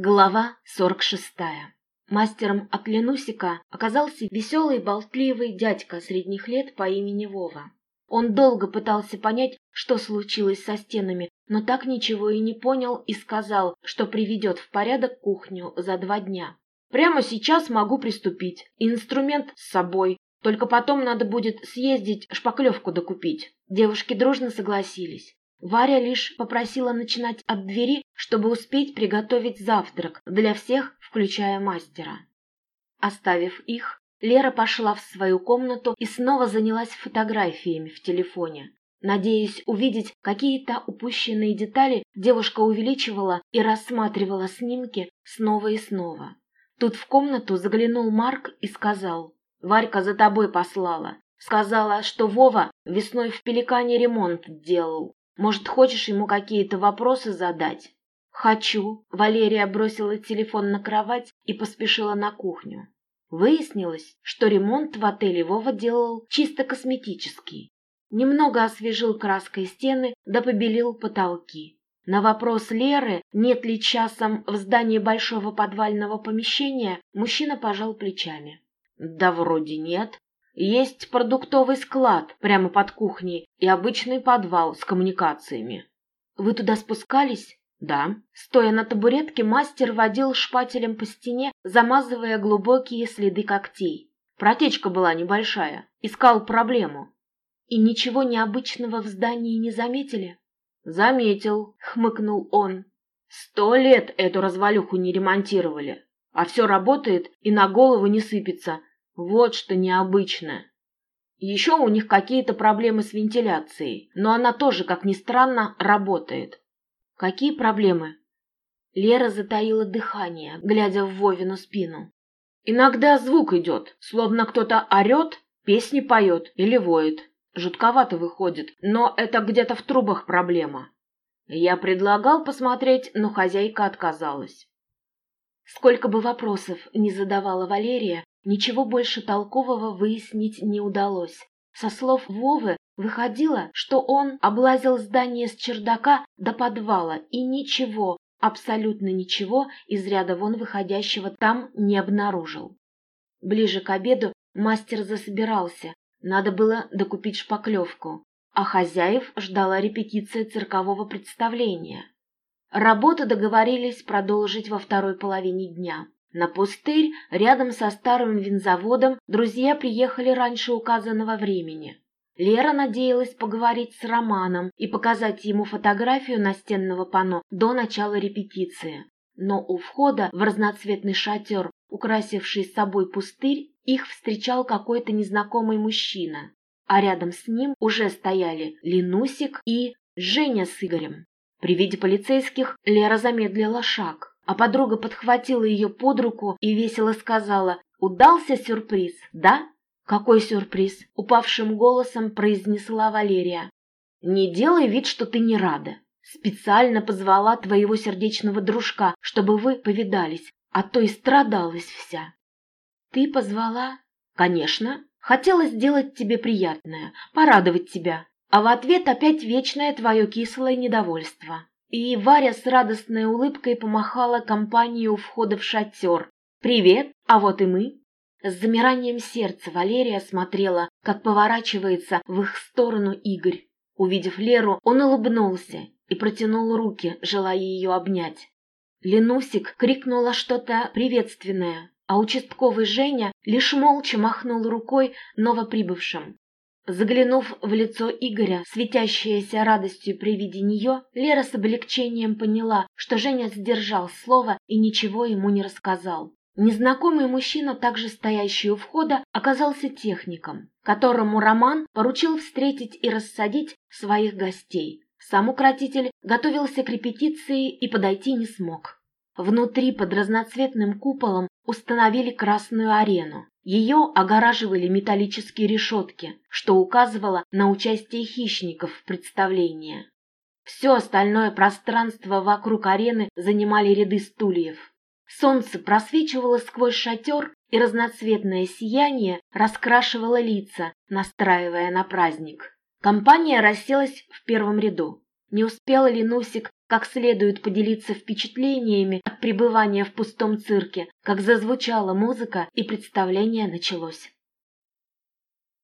Глава 46. Мастером от Ленусика оказался веселый болтливый дядька средних лет по имени Вова. Он долго пытался понять, что случилось со стенами, но так ничего и не понял и сказал, что приведет в порядок кухню за два дня. «Прямо сейчас могу приступить. Инструмент с собой. Только потом надо будет съездить шпаклевку докупить». Девушки дружно согласились. Варя лишь попросила начинать от двери, чтобы успеть приготовить завтрак для всех, включая мастера. Оставив их, Лера пошла в свою комнату и снова занялась фотографиями в телефоне. Надеясь увидеть какие-то упущенные детали, девушка увеличивала и рассматривала снимки снова и снова. Тут в комнату заглянул Марк и сказал, «Варька за тобой послала. Сказала, что Вова весной в Пеликане ремонт делал. Может, хочешь ему какие-то вопросы задать?» «Хочу». Валерия бросила телефон на кровать и поспешила на кухню. Выяснилось, что ремонт в отеле Вова делал чисто косметический. Немного освежил краской стены да побелил потолки. На вопрос Леры, нет ли часом в здании большого подвального помещения, мужчина пожал плечами. «Да вроде нет. Есть продуктовый склад прямо под кухней и обычный подвал с коммуникациями. Вы туда спускались? Да. Стоя на табуретке, мастер водил шпателем по стене, замазывая глубокие следы когтей. Протечка была небольшая. Искал проблему. И ничего необычного в здании не заметили? Заметил, хмыкнул он. Сто лет эту развалюху не ремонтировали. А все работает и на голову не сыпется, вот что необычно. Еще у них какие-то проблемы с вентиляцией, но она тоже, как ни странно, работает. Какие проблемы? Лера затаила дыхание, глядя в Вовину спину. Иногда звук идет, словно кто-то орет, песни поет или воет. Жутковато выходит, но это где-то в трубах проблема. Я предлагал посмотреть, но хозяйка отказалась. Сколько бы вопросов не задавала Валерия, Ничего больше толкового выяснить не удалось. Со слов Вовы выходило, что он облазил здание с чердака до подвала и ничего, абсолютно ничего из ряда вон выходящего там не обнаружил. Ближе к обеду мастер засобирался, надо было докупить шпаклевку, а хозяев ждала репетиция циркового представления. Работу договорились продолжить во второй половине дня. На пустырь, рядом со старым винзаводом, друзья приехали раньше указанного времени. Лера надеялась поговорить с Романом и показать ему фотографию настенного панно до начала репетиции. Но у входа в разноцветный шатер, украсивший собой пустырь, их встречал какой-то незнакомый мужчина. А рядом с ним уже стояли Ленусик и Женя с Игорем. При виде полицейских Лера замедлила шаг а подруга подхватила ее под руку и весело сказала «Удался сюрприз, да?» «Какой сюрприз?» — упавшим голосом произнесла Валерия. «Не делай вид, что ты не рада. Специально позвала твоего сердечного дружка, чтобы вы повидались, а то и страдалась вся». «Ты позвала?» «Конечно. Хотела сделать тебе приятное, порадовать тебя, а в ответ опять вечное твое кислое недовольство. И Варя с радостной улыбкой помахала компанию у входа в шатер. «Привет, а вот и мы». С замиранием сердца Валерия смотрела, как поворачивается в их сторону Игорь. Увидев Леру, он улыбнулся и протянул руки, желая ее обнять. Ленусик крикнула что-то приветственное, а участковый Женя лишь молча махнул рукой новоприбывшим. Заглянув в лицо Игоря, светящееся радостью при виде нее, Лера с облегчением поняла, что Женя сдержал слово и ничего ему не рассказал. Незнакомый мужчина, также стоящий у входа, оказался техником, которому Роман поручил встретить и рассадить своих гостей. Сам укротитель готовился к репетиции и подойти не смог. Внутри под разноцветным куполом установили красную арену. Ее огораживали металлические решетки, что указывало на участие хищников в представлении. Все остальное пространство вокруг арены занимали ряды стульев. Солнце просвечивало сквозь шатер, и разноцветное сияние раскрашивало лица, настраивая на праздник. Компания расселась в первом ряду. Не успел Ленусик как следует поделиться впечатлениями от пребывания в пустом цирке, как зазвучала музыка и представление началось.